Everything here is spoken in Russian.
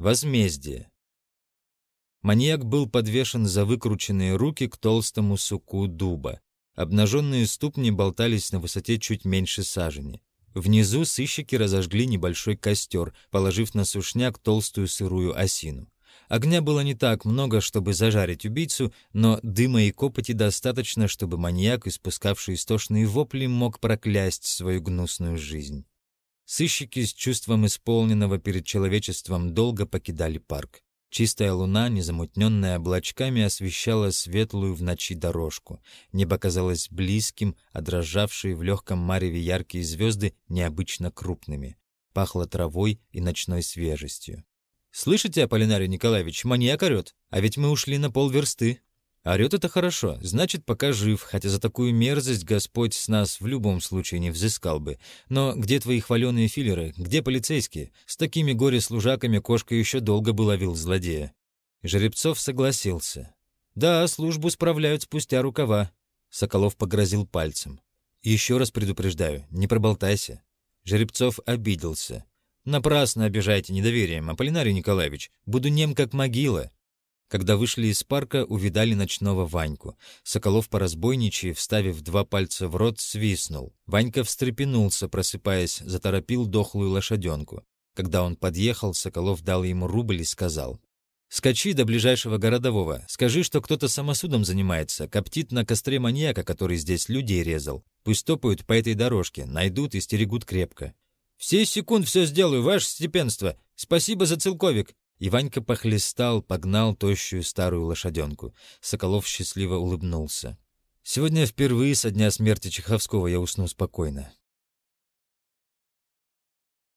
Возмездие. Маньяк был подвешен за выкрученные руки к толстому суку дуба. Обнаженные ступни болтались на высоте чуть меньше сажени. Внизу сыщики разожгли небольшой костер, положив на сушняк толстую сырую осину. Огня было не так много, чтобы зажарить убийцу, но дыма и копоти достаточно, чтобы маньяк, испускавший истошные вопли, мог проклясть свою гнусную жизнь. Сыщики с чувством исполненного перед человечеством долго покидали парк. Чистая луна, незамутненная облачками, освещала светлую в ночи дорожку. Небо казалось близким, а дрожавшие в легком мареве яркие звезды необычно крупными. Пахло травой и ночной свежестью. «Слышите, Аполлинарий Николаевич, маньяк орёт, а ведь мы ушли на полверсты». Орёт это хорошо, значит, пока жив, хотя за такую мерзость Господь с нас в любом случае не взыскал бы. Но где твои хваленые филлеры, где полицейские? С такими горе-служаками кошка еще долго бы ловил злодея. Жеребцов согласился. «Да, службу справляют спустя рукава», — Соколов погрозил пальцем. «Еще раз предупреждаю, не проболтайся». Жеребцов обиделся. «Напрасно обижайте недоверием, Аполлинарий Николаевич. Буду нем, как могила. Когда вышли из парка, увидали ночного Ваньку. Соколов по разбойничьи, вставив два пальца в рот, свистнул. Ванька встрепенулся, просыпаясь, заторопил дохлую лошаденку. Когда он подъехал, Соколов дал ему рубль и сказал. «Скачи до ближайшего городового. Скажи, что кто-то самосудом занимается, коптит на костре маньяка, который здесь людей резал. Пусть топают по этой дорожке, найдут и стерегут крепко». «Все секунд все сделаю, ваше степенство. Спасибо за целковик. И Ванька похлестал, погнал тощую старую лошаденку. Соколов счастливо улыбнулся. «Сегодня впервые со дня смерти Чеховского я усну спокойно.